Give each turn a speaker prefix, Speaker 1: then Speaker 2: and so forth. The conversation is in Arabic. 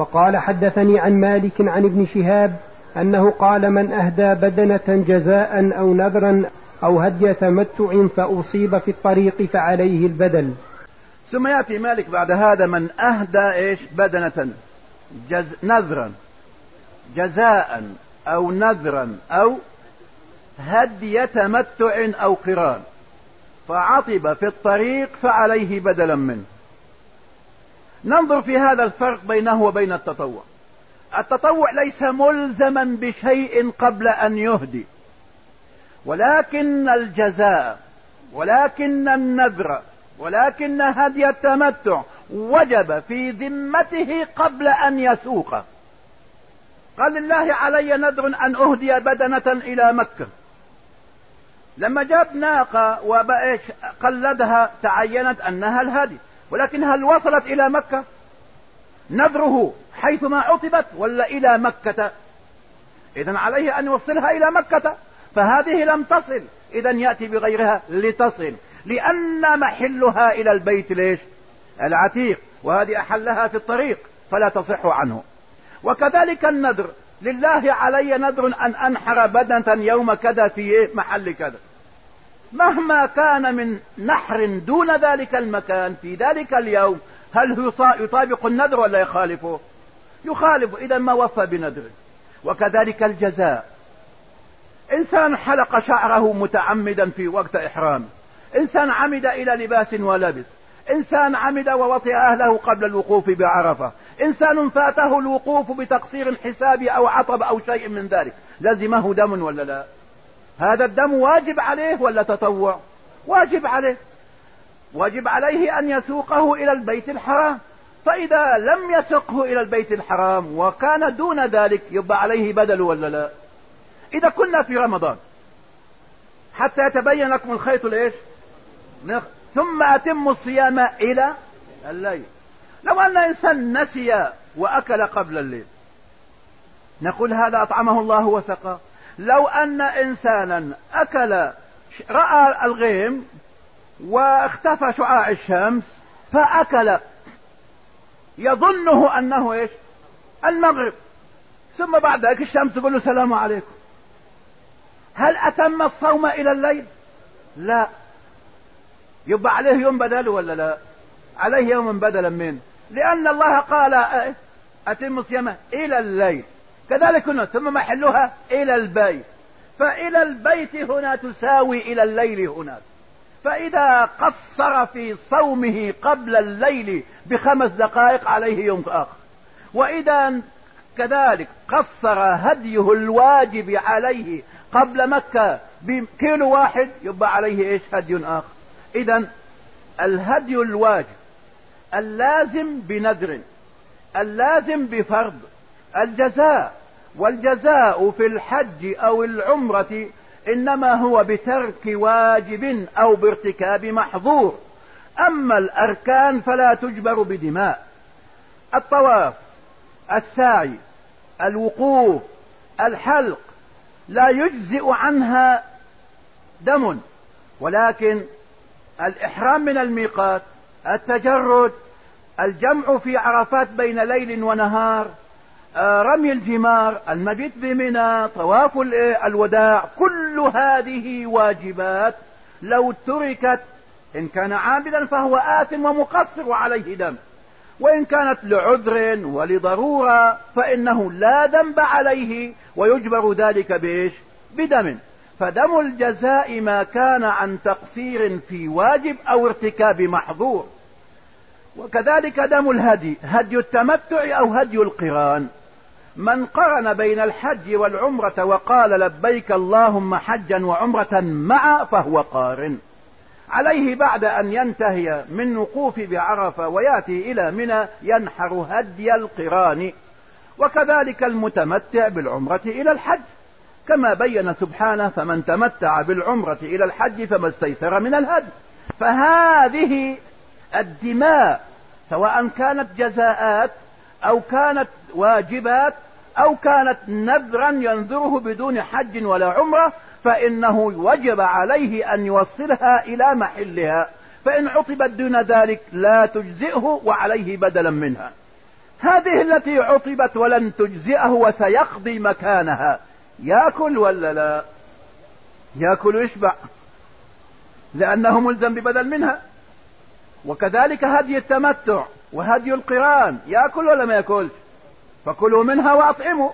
Speaker 1: وقال حدثني عن مالك عن ابن شهاب أنه قال من أهدى بدنة جزاء أو نذرا أو هدي تمتع فأصيب في الطريق فعليه البدل.
Speaker 2: ثم يأتي مالك بعد هذا من أهدى إيش؟ بدنة جز نذرا. جزاء أو نذرا أو هدي تمتع أو قران. فعطب في الطريق فعليه بدلا منه. ننظر في هذا الفرق بينه وبين التطوع. التطوع ليس ملزما بشيء قبل أن يهدي ولكن الجزاء ولكن النذر ولكن هدي التمتع وجب في ذمته قبل أن يسوق. قال لله علي نذر أن أهدي بدنة إلى مكة. لما جاب ناقة وبقيش قلدها تعينت أنها الهدي. ولكن هل وصلت إلى مكة؟ نذره حيثما عطبت ولا إلى مكة؟ إذا عليه أن يوصلها إلى مكة فهذه لم تصل. إذا يأتي بغيرها لتصل. لأن محلها إلى البيت ليش؟ العتيق وهذه أحلها في الطريق فلا تصح عنه. وكذلك النذر. لله علي نذر أن أنحر بدنة يوم كذا في محل كذا. مهما كان من نحر دون ذلك المكان في ذلك اليوم هل يطابق النذر ولا يخالفه؟ يخالف إذا ما وفى بنذره وكذلك الجزاء. إنسان حلق شعره متعمدا في وقت إحرامه إنسان عمد إلى لباس ولبس. إنسان عمد ووطئ أهله قبل الوقوف بعرفة. إنسان فاته الوقوف بتقصير حسابي أو عطب أو شيء من ذلك. لزمه دم ولا لا؟ هذا الدم واجب عليه ولا تطوع؟ واجب عليه. واجب عليه أن يسوقه إلى البيت الحرام. فإذا لم يسقه إلى البيت الحرام وكان دون ذلك يبقى عليه بدل ولا لا؟ إذا كنا في رمضان حتى يتبين لكم الخيط الايش ثم أتم الصيام إلى الليل. لو أن إنسان نسي وأكل قبل الليل نقول هذا أطعمه الله وسقاه. لو أن إنسانا أكل رأى الغيم واختفى شعاع الشمس فأكل يظنه أنه إيش؟ المغرب. ثم بعد ذلك الشمس تقول له السلام عليكم. هل أتم الصوم إلى الليل؟ لا. يبقى عليه يوم بدل ولا لا؟ عليه يوم بدلا منه لأن الله قال أتم الصيام إلى الليل. كذلك هنا ثم محلها إلى البيت. فإلى البيت هنا تساوي إلى الليل هناك فإذا قصر في صومه قبل الليل بخمس دقائق عليه يوم آخر. وإذا كذلك قصر هديه الواجب عليه قبل مكة بكيلو واحد يبقى عليه إيش؟ هدي آخر. إذا الهدي الواجب اللازم بنذر اللازم بفرض الجزاء والجزاء في الحج أو العمرة إنما هو بترك واجب أو بارتكاب محظور. أما الأركان فلا تجبر بدماء. الطواف السعي الوقوف الحلق لا يجزئ عنها دم ولكن الإحرام من الميقات التجرد الجمع في عرفات بين ليل ونهار رمي الجمار المبيت بمنى طواف الوداع كل هذه واجبات لو تركت إن كان عاملا فهو آثم ومقصر وعليه دم. وإن كانت لعذر ولضرورة فإنه لا ذنب عليه ويجبر ذلك بإيش؟ بدم. فدم الجزاء ما كان عن تقصير في واجب أو ارتكاب محظور. وكذلك دم الهدي هدي التمتع أو هدي القران. من قرن بين الحج والعمرة وقال لبيك اللهم حجا وعمرة معا فهو قارن. عليه بعد أن ينتهي من وقوف بعرفة ويأتي إلى منى ينحر هدي القران. وكذلك المتمتع بالعمرة إلى الحج. كما بين سبحانه فمن تمتع بالعمرة إلى الحج فما استيسر من الهدي. فهذه الدماء سواء كانت جزاءات أو كانت واجبات أو كانت نذرا ينذره بدون حج ولا عمرة فإنه وجب عليه أن يوصلها إلى محلها. فإن عطبت دون ذلك لا تجزئه وعليه بدلا منها. هذه التي عطبت ولن تجزئه وسيقضي مكانها. ياكل ولا لا؟ ياكل ويشبع. لأنه ملزم ببدل منها. وكذلك هدي التمتع. وهدي القرآن يأكل ولا ما ياكلش فكلوا منها وأطعموا.